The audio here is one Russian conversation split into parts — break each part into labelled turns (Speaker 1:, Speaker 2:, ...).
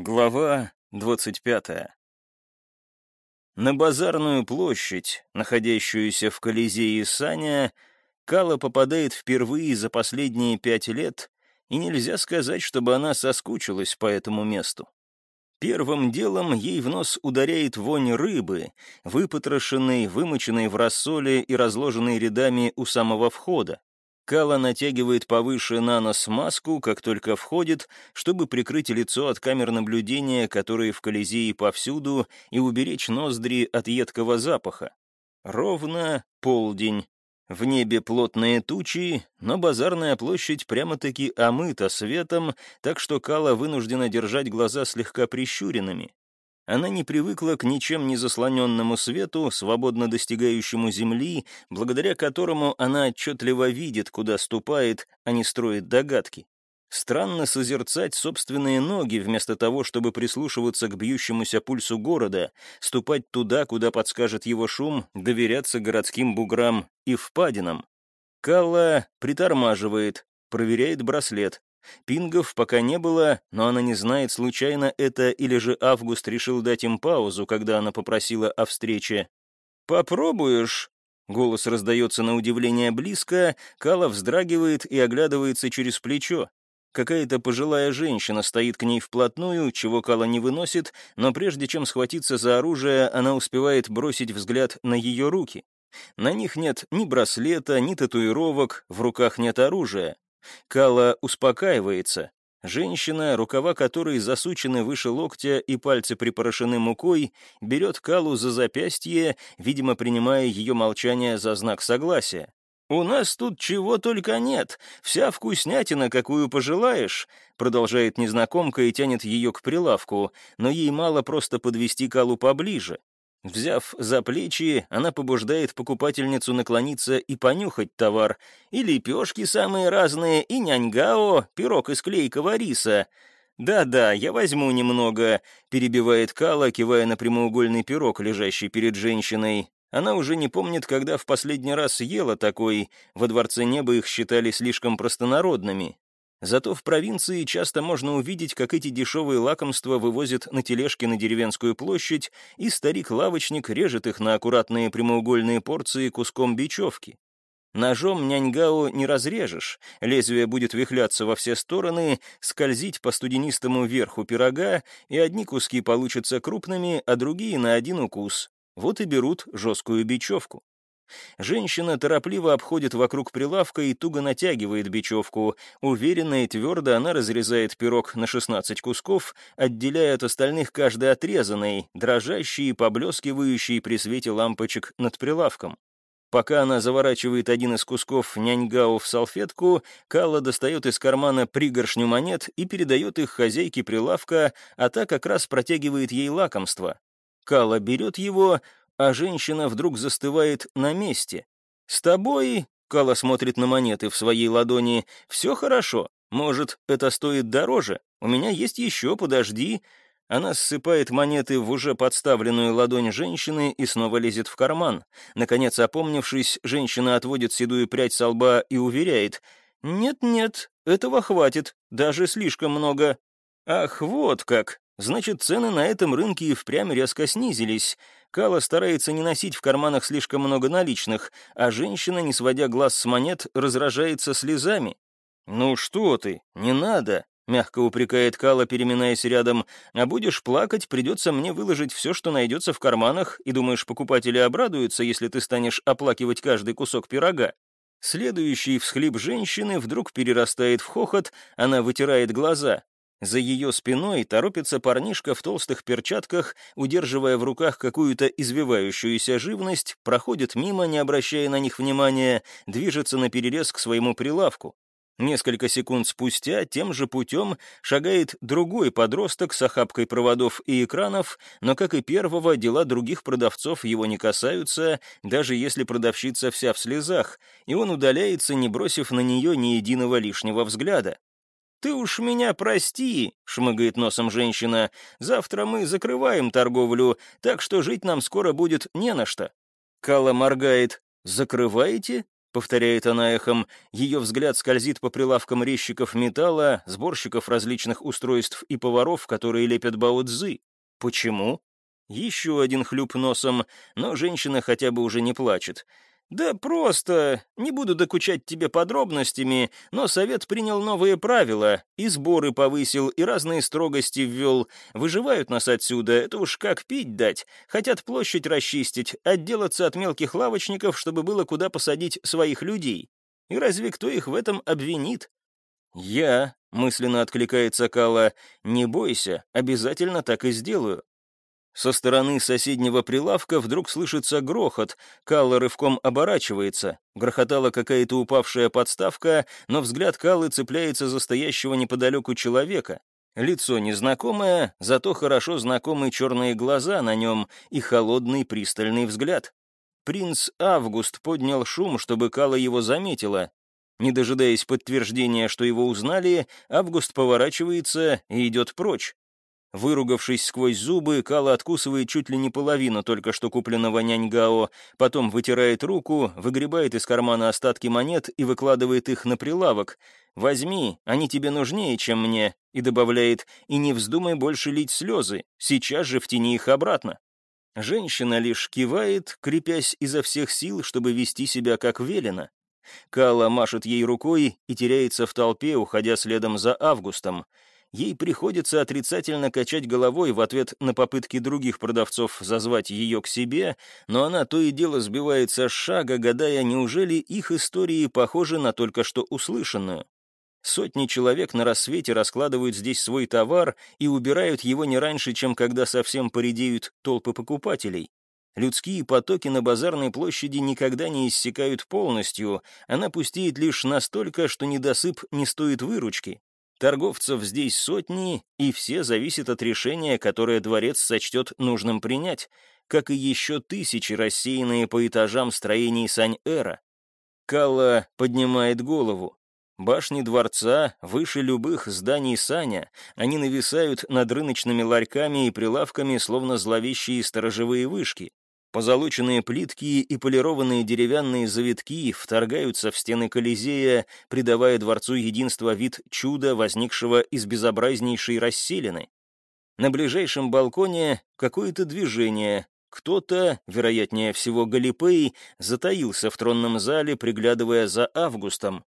Speaker 1: Глава 25. На базарную площадь, находящуюся в Колизее Саня, Кала попадает впервые за последние пять лет, и нельзя сказать, чтобы она соскучилась по этому месту. Первым делом ей в нос ударяет вонь рыбы, выпотрошенной, вымоченной в рассоле и разложенной рядами у самого входа. Кала натягивает повыше на нос маску, как только входит, чтобы прикрыть лицо от камер наблюдения, которые в Колизее повсюду, и уберечь ноздри от едкого запаха. Ровно полдень. В небе плотные тучи, но базарная площадь прямо-таки омыта светом, так что Кала вынуждена держать глаза слегка прищуренными. Она не привыкла к ничем не заслоненному свету, свободно достигающему земли, благодаря которому она отчетливо видит, куда ступает, а не строит догадки. Странно созерцать собственные ноги, вместо того, чтобы прислушиваться к бьющемуся пульсу города, ступать туда, куда подскажет его шум, доверяться городским буграм и впадинам. Калла притормаживает, проверяет браслет. Пингов пока не было, но она не знает, случайно это или же Август решил дать им паузу, когда она попросила о встрече. «Попробуешь?» Голос раздается на удивление близко, Кала вздрагивает и оглядывается через плечо. Какая-то пожилая женщина стоит к ней вплотную, чего Кала не выносит, но прежде чем схватиться за оружие, она успевает бросить взгляд на ее руки. На них нет ни браслета, ни татуировок, в руках нет оружия. Кала успокаивается. Женщина, рукава которой засучены выше локтя и пальцы припорошены мукой, берет Калу за запястье, видимо, принимая ее молчание за знак согласия. «У нас тут чего только нет, вся вкуснятина, какую пожелаешь», продолжает незнакомка и тянет ее к прилавку, но ей мало просто подвести Калу поближе. Взяв за плечи, она побуждает покупательницу наклониться и понюхать товар. И лепешки самые разные, и няньгао, пирог из клейкого риса. «Да-да, я возьму немного», — перебивает Кала, кивая на прямоугольный пирог, лежащий перед женщиной. Она уже не помнит, когда в последний раз ела такой. Во Дворце Неба их считали слишком простонародными. Зато в провинции часто можно увидеть, как эти дешевые лакомства вывозят на тележке на деревенскую площадь, и старик-лавочник режет их на аккуратные прямоугольные порции куском бечевки. Ножом няньгао не разрежешь, лезвие будет вихляться во все стороны, скользить по студенистому верху пирога, и одни куски получатся крупными, а другие на один укус. Вот и берут жесткую бечевку. Женщина торопливо обходит вокруг прилавка и туго натягивает бечевку. Уверенно и твердо она разрезает пирог на 16 кусков, отделяя от остальных каждый отрезанный, дрожащий и поблескивающий при свете лампочек над прилавком. Пока она заворачивает один из кусков няньгау в салфетку, Калла достает из кармана пригоршню монет и передает их хозяйке прилавка, а та как раз протягивает ей лакомство. Калла берет его, а женщина вдруг застывает на месте. «С тобой...» — Кала смотрит на монеты в своей ладони. «Все хорошо. Может, это стоит дороже? У меня есть еще, подожди». Она ссыпает монеты в уже подставленную ладонь женщины и снова лезет в карман. Наконец, опомнившись, женщина отводит седую прядь со лба и уверяет. «Нет-нет, этого хватит, даже слишком много». «Ах, вот как! Значит, цены на этом рынке и впрямь резко снизились. Кала старается не носить в карманах слишком много наличных, а женщина, не сводя глаз с монет, разражается слезами. «Ну что ты, не надо», — мягко упрекает Кала, переминаясь рядом. «А будешь плакать, придется мне выложить все, что найдется в карманах, и думаешь, покупатели обрадуются, если ты станешь оплакивать каждый кусок пирога?» Следующий всхлип женщины вдруг перерастает в хохот, она вытирает глаза. За ее спиной торопится парнишка в толстых перчатках, удерживая в руках какую-то извивающуюся живность, проходит мимо, не обращая на них внимания, движется на перерез к своему прилавку. Несколько секунд спустя тем же путем шагает другой подросток с охапкой проводов и экранов, но, как и первого, дела других продавцов его не касаются, даже если продавщица вся в слезах, и он удаляется, не бросив на нее ни единого лишнего взгляда. «Ты уж меня прости», — шмыгает носом женщина, «завтра мы закрываем торговлю, так что жить нам скоро будет не на что». Кала моргает. «Закрываете?» — повторяет она эхом, ее взгляд скользит по прилавкам резчиков металла, сборщиков различных устройств и поваров, которые лепят бао-цзы. Почему? Еще один хлюп носом, но женщина хотя бы уже не плачет. «Да просто. Не буду докучать тебе подробностями, но совет принял новые правила, и сборы повысил, и разные строгости ввел. Выживают нас отсюда, это уж как пить дать. Хотят площадь расчистить, отделаться от мелких лавочников, чтобы было куда посадить своих людей. И разве кто их в этом обвинит?» «Я», — мысленно откликается Кала, — «не бойся, обязательно так и сделаю. Со стороны соседнего прилавка вдруг слышится грохот. Калла рывком оборачивается. Грохотала какая-то упавшая подставка, но взгляд Каллы цепляется за стоящего неподалеку человека. Лицо незнакомое, зато хорошо знакомые черные глаза на нем и холодный пристальный взгляд. Принц Август поднял шум, чтобы Кала его заметила. Не дожидаясь подтверждения, что его узнали, Август поворачивается и идет прочь. Выругавшись сквозь зубы, Кала откусывает чуть ли не половину только что купленного няньгао, потом вытирает руку, выгребает из кармана остатки монет и выкладывает их на прилавок. «Возьми, они тебе нужнее, чем мне», и добавляет «И не вздумай больше лить слезы, сейчас же втяни их обратно». Женщина лишь кивает, крепясь изо всех сил, чтобы вести себя как велено. Кала машет ей рукой и теряется в толпе, уходя следом за Августом ей приходится отрицательно качать головой в ответ на попытки других продавцов зазвать ее к себе, но она то и дело сбивается с шага, гадая, неужели их истории похожи на только что услышанную. Сотни человек на рассвете раскладывают здесь свой товар и убирают его не раньше, чем когда совсем поредеют толпы покупателей. Людские потоки на базарной площади никогда не иссякают полностью, она пустеет лишь настолько, что недосып не стоит выручки. Торговцев здесь сотни, и все зависят от решения, которое дворец сочтет нужным принять, как и еще тысячи, рассеянные по этажам строений Сань-Эра. Калла поднимает голову. Башни дворца выше любых зданий Саня, они нависают над рыночными ларьками и прилавками, словно зловещие сторожевые вышки. Позолоченные плитки и полированные деревянные завитки вторгаются в стены Колизея, придавая дворцу единства вид чуда, возникшего из безобразнейшей расселины. На ближайшем балконе какое-то движение. Кто-то, вероятнее всего Галипей, затаился в тронном зале, приглядывая за Августом.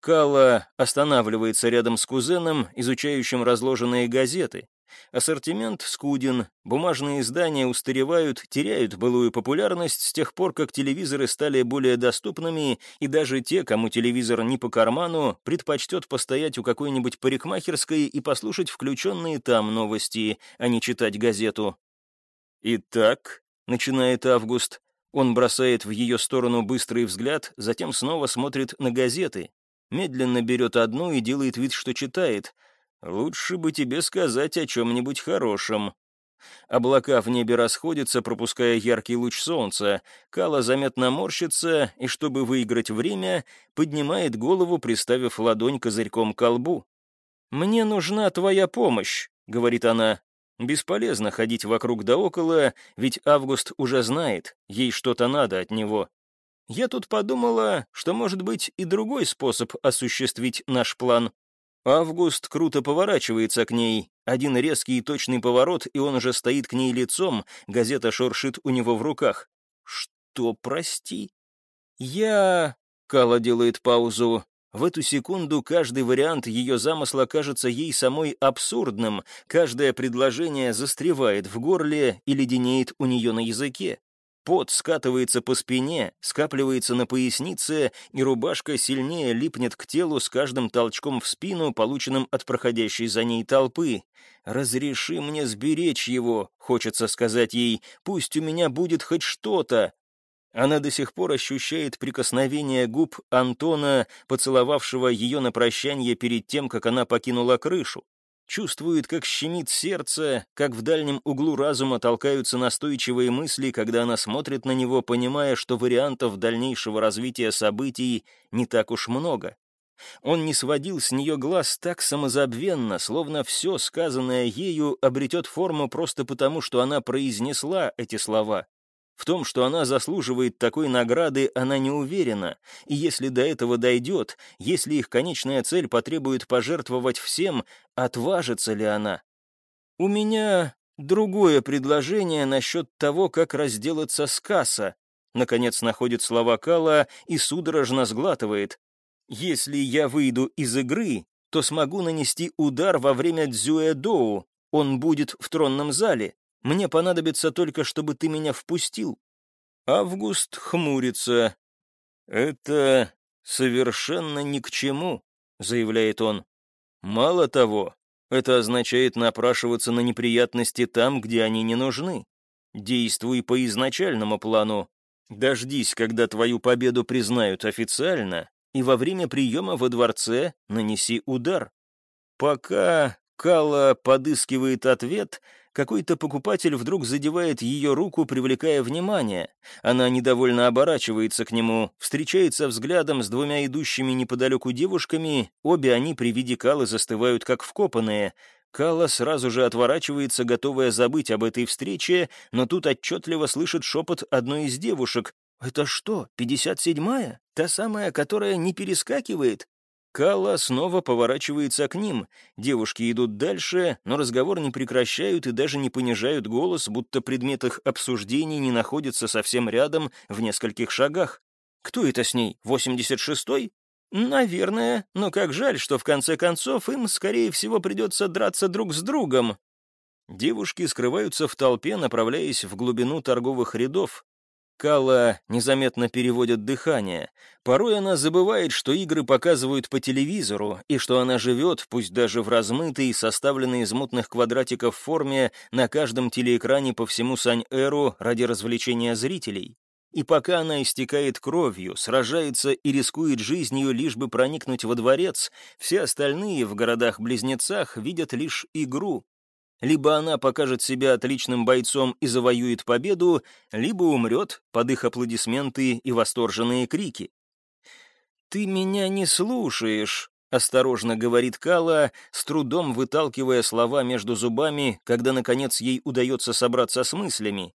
Speaker 1: Кала останавливается рядом с кузеном, изучающим разложенные газеты. Ассортимент скуден, бумажные издания устаревают, теряют былую популярность с тех пор, как телевизоры стали более доступными, и даже те, кому телевизор не по карману, предпочтет постоять у какой-нибудь парикмахерской и послушать включенные там новости, а не читать газету. «Итак», — начинает Август, он бросает в ее сторону быстрый взгляд, затем снова смотрит на газеты, медленно берет одну и делает вид, что читает — Лучше бы тебе сказать о чем-нибудь хорошем». Облака в небе расходятся, пропуская яркий луч солнца. Кала заметно морщится и, чтобы выиграть время, поднимает голову, приставив ладонь козырьком к колбу. «Мне нужна твоя помощь», — говорит она. «Бесполезно ходить вокруг да около, ведь Август уже знает, ей что-то надо от него. Я тут подумала, что может быть и другой способ осуществить наш план». Август круто поворачивается к ней. Один резкий и точный поворот, и он уже стоит к ней лицом, газета шуршит у него в руках. «Что, прости?» «Я...» — Кала делает паузу. В эту секунду каждый вариант ее замысла кажется ей самой абсурдным, каждое предложение застревает в горле и леденеет у нее на языке. Пот скатывается по спине, скапливается на пояснице, и рубашка сильнее липнет к телу с каждым толчком в спину, полученным от проходящей за ней толпы. «Разреши мне сберечь его», — хочется сказать ей, «пусть у меня будет хоть что-то». Она до сих пор ощущает прикосновение губ Антона, поцеловавшего ее на прощание перед тем, как она покинула крышу. Чувствует, как щемит сердце, как в дальнем углу разума толкаются настойчивые мысли, когда она смотрит на него, понимая, что вариантов дальнейшего развития событий не так уж много. Он не сводил с нее глаз так самозабвенно, словно все сказанное ею обретет форму просто потому, что она произнесла эти слова. В том, что она заслуживает такой награды, она не уверена, и если до этого дойдет, если их конечная цель потребует пожертвовать всем, отважится ли она? «У меня другое предложение насчет того, как разделаться с касса», наконец находит слова Кала и судорожно сглатывает. «Если я выйду из игры, то смогу нанести удар во время Дзюэдоу. Он будет в тронном зале. Мне понадобится только, чтобы ты меня впустил». Август хмурится. «Это совершенно ни к чему», — заявляет он. «Мало того, это означает напрашиваться на неприятности там, где они не нужны. Действуй по изначальному плану. Дождись, когда твою победу признают официально, и во время приема во дворце нанеси удар. Пока Кала подыскивает ответ, какой-то покупатель вдруг задевает ее руку, привлекая внимание. Она недовольно оборачивается к нему, встречается взглядом с двумя идущими неподалеку девушками, обе они при виде Калы застывают как вкопанные. Кала сразу же отворачивается, готовая забыть об этой встрече, но тут отчетливо слышит шепот одной из девушек. «Это что, 57-я? Та самая, которая не перескакивает?» Калла снова поворачивается к ним. Девушки идут дальше, но разговор не прекращают и даже не понижают голос, будто предмет их обсуждений не находится совсем рядом, в нескольких шагах. Кто это с ней, 86-й? Наверное, но как жаль, что в конце концов им, скорее всего, придется драться друг с другом. Девушки скрываются в толпе, направляясь в глубину торговых рядов. Кала незаметно переводит дыхание. Порой она забывает, что игры показывают по телевизору, и что она живет, пусть даже в размытой, составленной из мутных квадратиков форме, на каждом телеэкране по всему Сань-Эру ради развлечения зрителей. И пока она истекает кровью, сражается и рискует жизнью, лишь бы проникнуть во дворец, все остальные в городах-близнецах видят лишь игру, либо она покажет себя отличным бойцом и завоюет победу, либо умрет под их аплодисменты и восторженные крики. «Ты меня не слушаешь», — осторожно говорит Кала, с трудом выталкивая слова между зубами, когда, наконец, ей удается собраться с мыслями.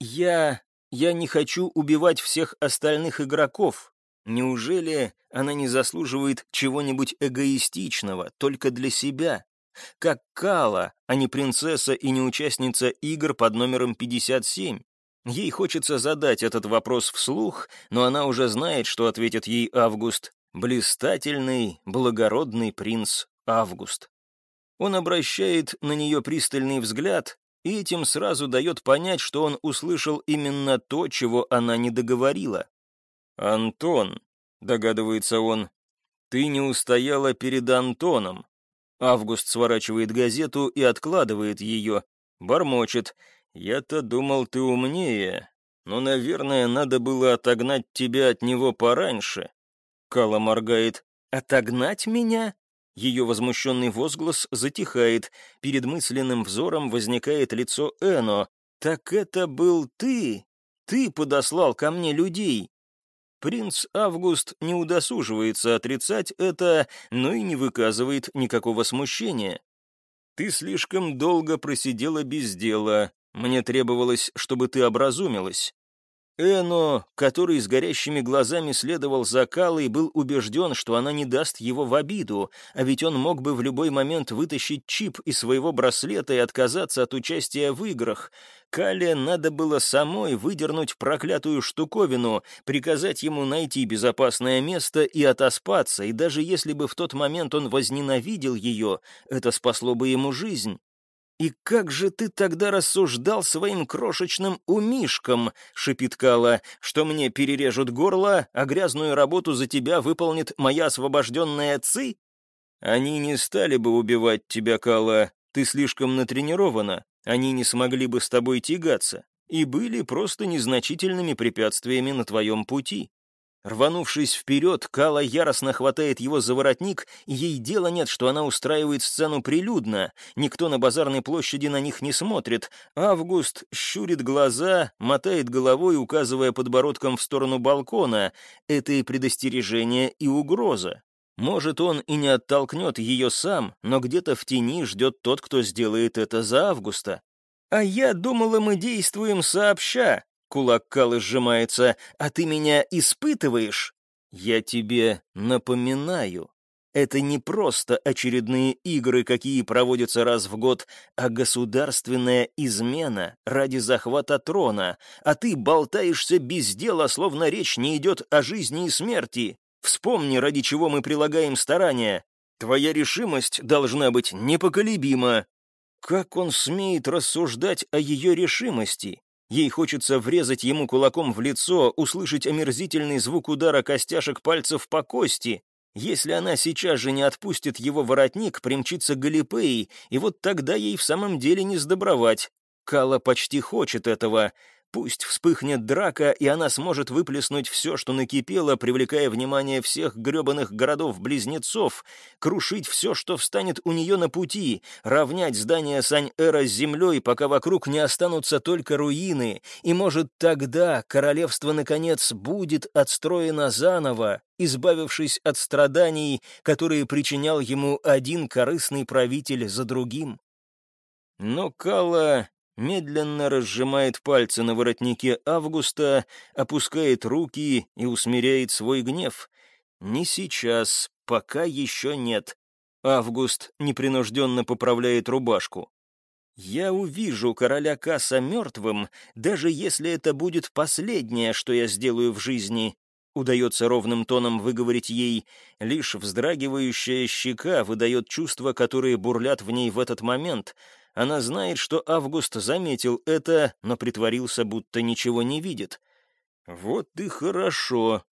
Speaker 1: «Я... я не хочу убивать всех остальных игроков. Неужели она не заслуживает чего-нибудь эгоистичного, только для себя?» Как Кала, а не принцесса и не участница игр под номером 57. Ей хочется задать этот вопрос вслух, но она уже знает, что ответит ей Август. Блистательный, благородный принц Август. Он обращает на нее пристальный взгляд и этим сразу дает понять, что он услышал именно то, чего она не договорила. «Антон», — догадывается он, — «ты не устояла перед Антоном. Август сворачивает газету и откладывает ее. Бормочет. «Я-то думал, ты умнее. Но, наверное, надо было отогнать тебя от него пораньше». Кала моргает. «Отогнать меня?» Ее возмущенный возглас затихает. Перед мысленным взором возникает лицо Эно. «Так это был ты! Ты подослал ко мне людей!» Принц Август не удосуживается отрицать это, но и не выказывает никакого смущения. «Ты слишком долго просидела без дела. Мне требовалось, чтобы ты образумилась. Эно, который с горящими глазами следовал за Калой, был убежден, что она не даст его в обиду, а ведь он мог бы в любой момент вытащить чип из своего браслета и отказаться от участия в играх. Кале надо было самой выдернуть проклятую штуковину, приказать ему найти безопасное место и отоспаться, и даже если бы в тот момент он возненавидел ее, это спасло бы ему жизнь. «И как же ты тогда рассуждал своим крошечным умишком?» — шипит Кала, «что мне перережут горло, а грязную работу за тебя выполнит моя освобожденная Ци?» «Они не стали бы убивать тебя, Кала, ты слишком натренирована, они не смогли бы с тобой тягаться и были просто незначительными препятствиями на твоем пути. Рванувшись вперед, Кала яростно хватает его за воротник, и ей дела нет, что она устраивает сцену прилюдно. Никто на базарной площади на них не смотрит. Август щурит глаза, мотает головой, указывая подбородком в сторону балкона. Это и предостережение, и угроза. Может, он и не оттолкнет ее сам, но где-то в тени ждет тот, кто сделает это за Августа. «А я думала, мы действуем сообща», кулак Калы сжимается, «а ты меня испытываешь?» «Я тебе напоминаю, это не просто очередные игры, какие проводятся раз в год, а государственная измена ради захвата трона, а ты болтаешься без дела, словно речь не идет о жизни и смерти. Вспомни, ради чего мы прилагаем старания. Твоя решимость должна быть непоколебима. Как он смеет рассуждать о ее решимости? Ей хочется врезать ему кулаком в лицо, услышать омерзительный звук удара костяшек пальцев по кости, если она сейчас же не отпустит его воротник, примчится Галипей, и вот тогда ей в самом деле не сдобровать. Кала почти хочет этого. Пусть вспыхнет драка, и она сможет выплеснуть все, что накипело, привлекая внимание всех гребаных городов-близнецов, крушить все, что встанет у нее на пути, равнять здание Сань-Эра с землей, пока вокруг не останутся только руины, и, может, тогда королевство, наконец, будет отстроено заново, избавившись от страданий, которые причинял ему один корыстный правитель за другим. Но Кала медленно разжимает пальцы на воротнике Августа, опускает руки и усмиряет свой гнев. «Не сейчас, пока еще нет». Август непринужденно поправляет рубашку. «Я увижу короля Касса мертвым, даже если это будет последнее, что я сделаю в жизни», удается ровным тоном выговорить ей, лишь вздрагивающая щека выдает чувства, которые бурлят в ней в этот момент — она знает, что Август заметил это, но притворился, будто ничего не видит. «Вот и хорошо.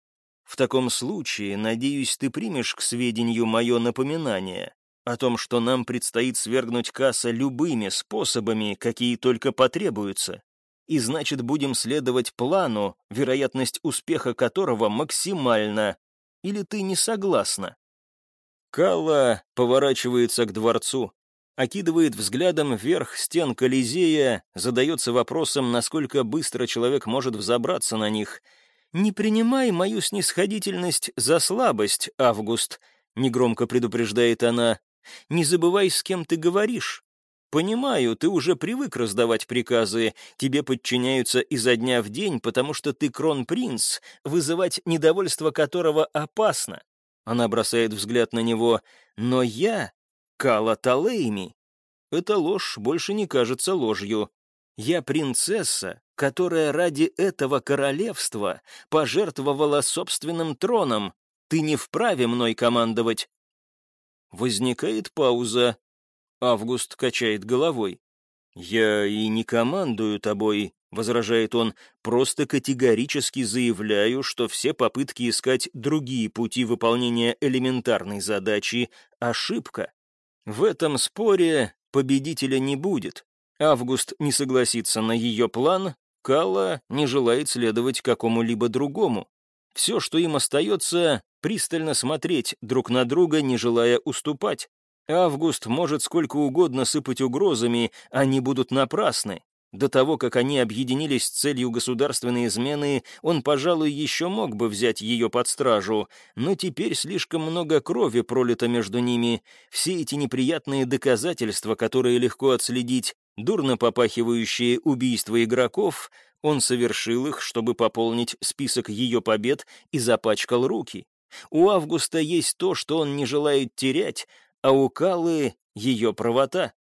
Speaker 1: В таком случае, надеюсь, ты примешь к сведению мое напоминание о том, что нам предстоит свергнуть Касса любыми способами, какие только потребуются. И значит, будем следовать плану, вероятность успеха которого максимальна. Или ты не согласна?» Калла поворачивается к дворцу окидывает взглядом вверх стен Колизея, задается вопросом, насколько быстро человек может взобраться на них. «Не принимай мою снисходительность за слабость, Август», — негромко предупреждает она. «Не забывай, с кем ты говоришь. Понимаю, ты уже привык раздавать приказы, тебе подчиняются изо дня в день, потому что ты кронпринц, вызывать недовольство которого опасно». Она бросает взгляд на него. «Но я Кала Талейми. Эта ложь больше не кажется ложью. Я принцесса, которая ради этого королевства пожертвовала собственным троном. Ты не вправе мной командовать. Возникает пауза. Август качает головой. «Я и не командую тобой», — возражает он, «просто категорически заявляю, что все попытки искать другие пути выполнения элементарной задачи — ошибка. В этом споре победителя не будет. Август не согласится на ее план, Калла не желает следовать какому-либо другому. Все, что им остается, пристально смотреть друг на друга, не желая уступать. Август может сколько угодно сыпать угрозами, они будут напрасны. До того, как они объединились с целью государственной измены, он, пожалуй, еще мог бы взять ее под стражу, но теперь слишком много крови пролито между ними. Все эти неприятные доказательства, которые легко отследить, дурно попахивающие убийства игроков, он совершил их, чтобы пополнить список ее побед и запачкал руки. У Августа есть то, что он не желает терять, а у Калы — ее правота.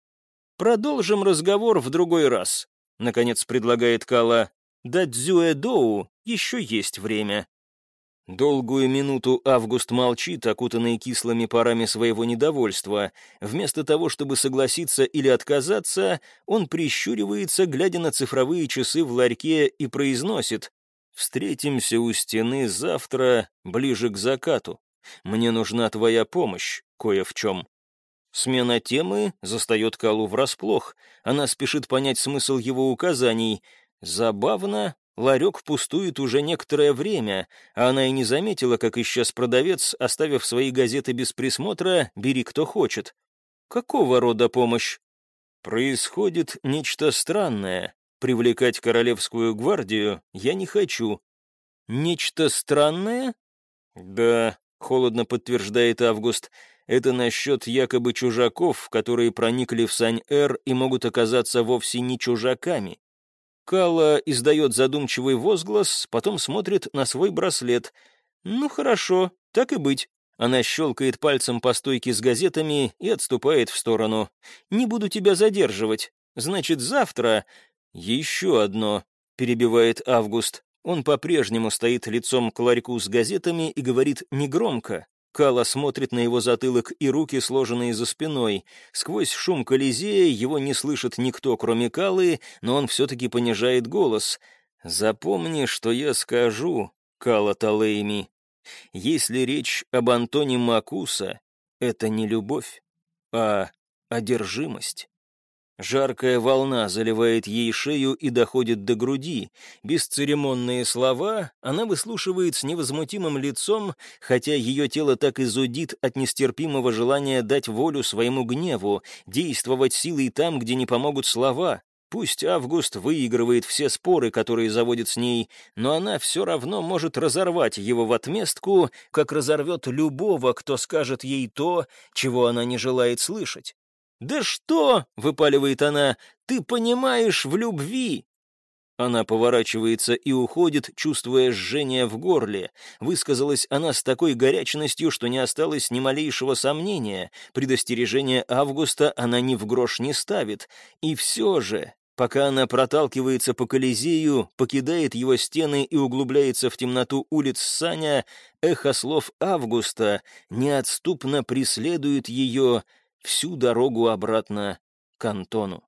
Speaker 1: Продолжим разговор в другой раз наконец предлагает Кала. «Да Доу еще есть время». Долгую минуту Август молчит, окутанный кислыми парами своего недовольства. Вместо того, чтобы согласиться или отказаться, он прищуривается, глядя на цифровые часы в ларьке, и произносит «Встретимся у стены завтра, ближе к закату. Мне нужна твоя помощь, кое в чем». Смена темы застает Калу врасплох. Она спешит понять смысл его указаний. Забавно, ларек пустует уже некоторое время, а она и не заметила, как исчез продавец, оставив свои газеты без присмотра «Бери кто хочет». Какого рода помощь? Происходит нечто странное. Привлекать королевскую гвардию я не хочу. Нечто странное? Да, холодно подтверждает Август. Это насчет якобы чужаков, которые проникли в Сань-Эр и могут оказаться вовсе не чужаками. Кала издает задумчивый возглас, потом смотрит на свой браслет. «Ну хорошо, так и быть». Она щелкает пальцем по стойке с газетами и отступает в сторону. «Не буду тебя задерживать. Значит, завтра...» «Еще одно», — перебивает Август. Он по-прежнему стоит лицом к ларьку с газетами и говорит негромко. Кала смотрит на его затылок и руки, сложенные за спиной. Сквозь шум Колизея его не слышит никто, кроме Калы, но он все-таки понижает голос. «Запомни, что я скажу, Кала Талейми. Если речь об Антоне Макуса, это не любовь, а одержимость». Жаркая волна заливает ей шею и доходит до груди. Бесцеремонные слова она выслушивает с невозмутимым лицом, хотя ее тело так и зудит от нестерпимого желания дать волю своему гневу, действовать силой там, где не помогут слова. Пусть Август выигрывает все споры, которые заводит с ней, но она все равно может разорвать его в отместку, как разорвет любого, кто скажет ей то, чего она не желает слышать. «Да что?» — выпаливает она. «Ты понимаешь в любви!» Она поворачивается и уходит, чувствуя жжение в горле. Высказалась она с такой горячностью, что не осталось ни малейшего сомнения. Предостережение Августа она ни в грош не ставит. И все же, пока она проталкивается по Колизею, покидает его стены и углубляется в темноту улиц Саня, эхо слов Августа неотступно преследует ее, всю дорогу обратно к Антону.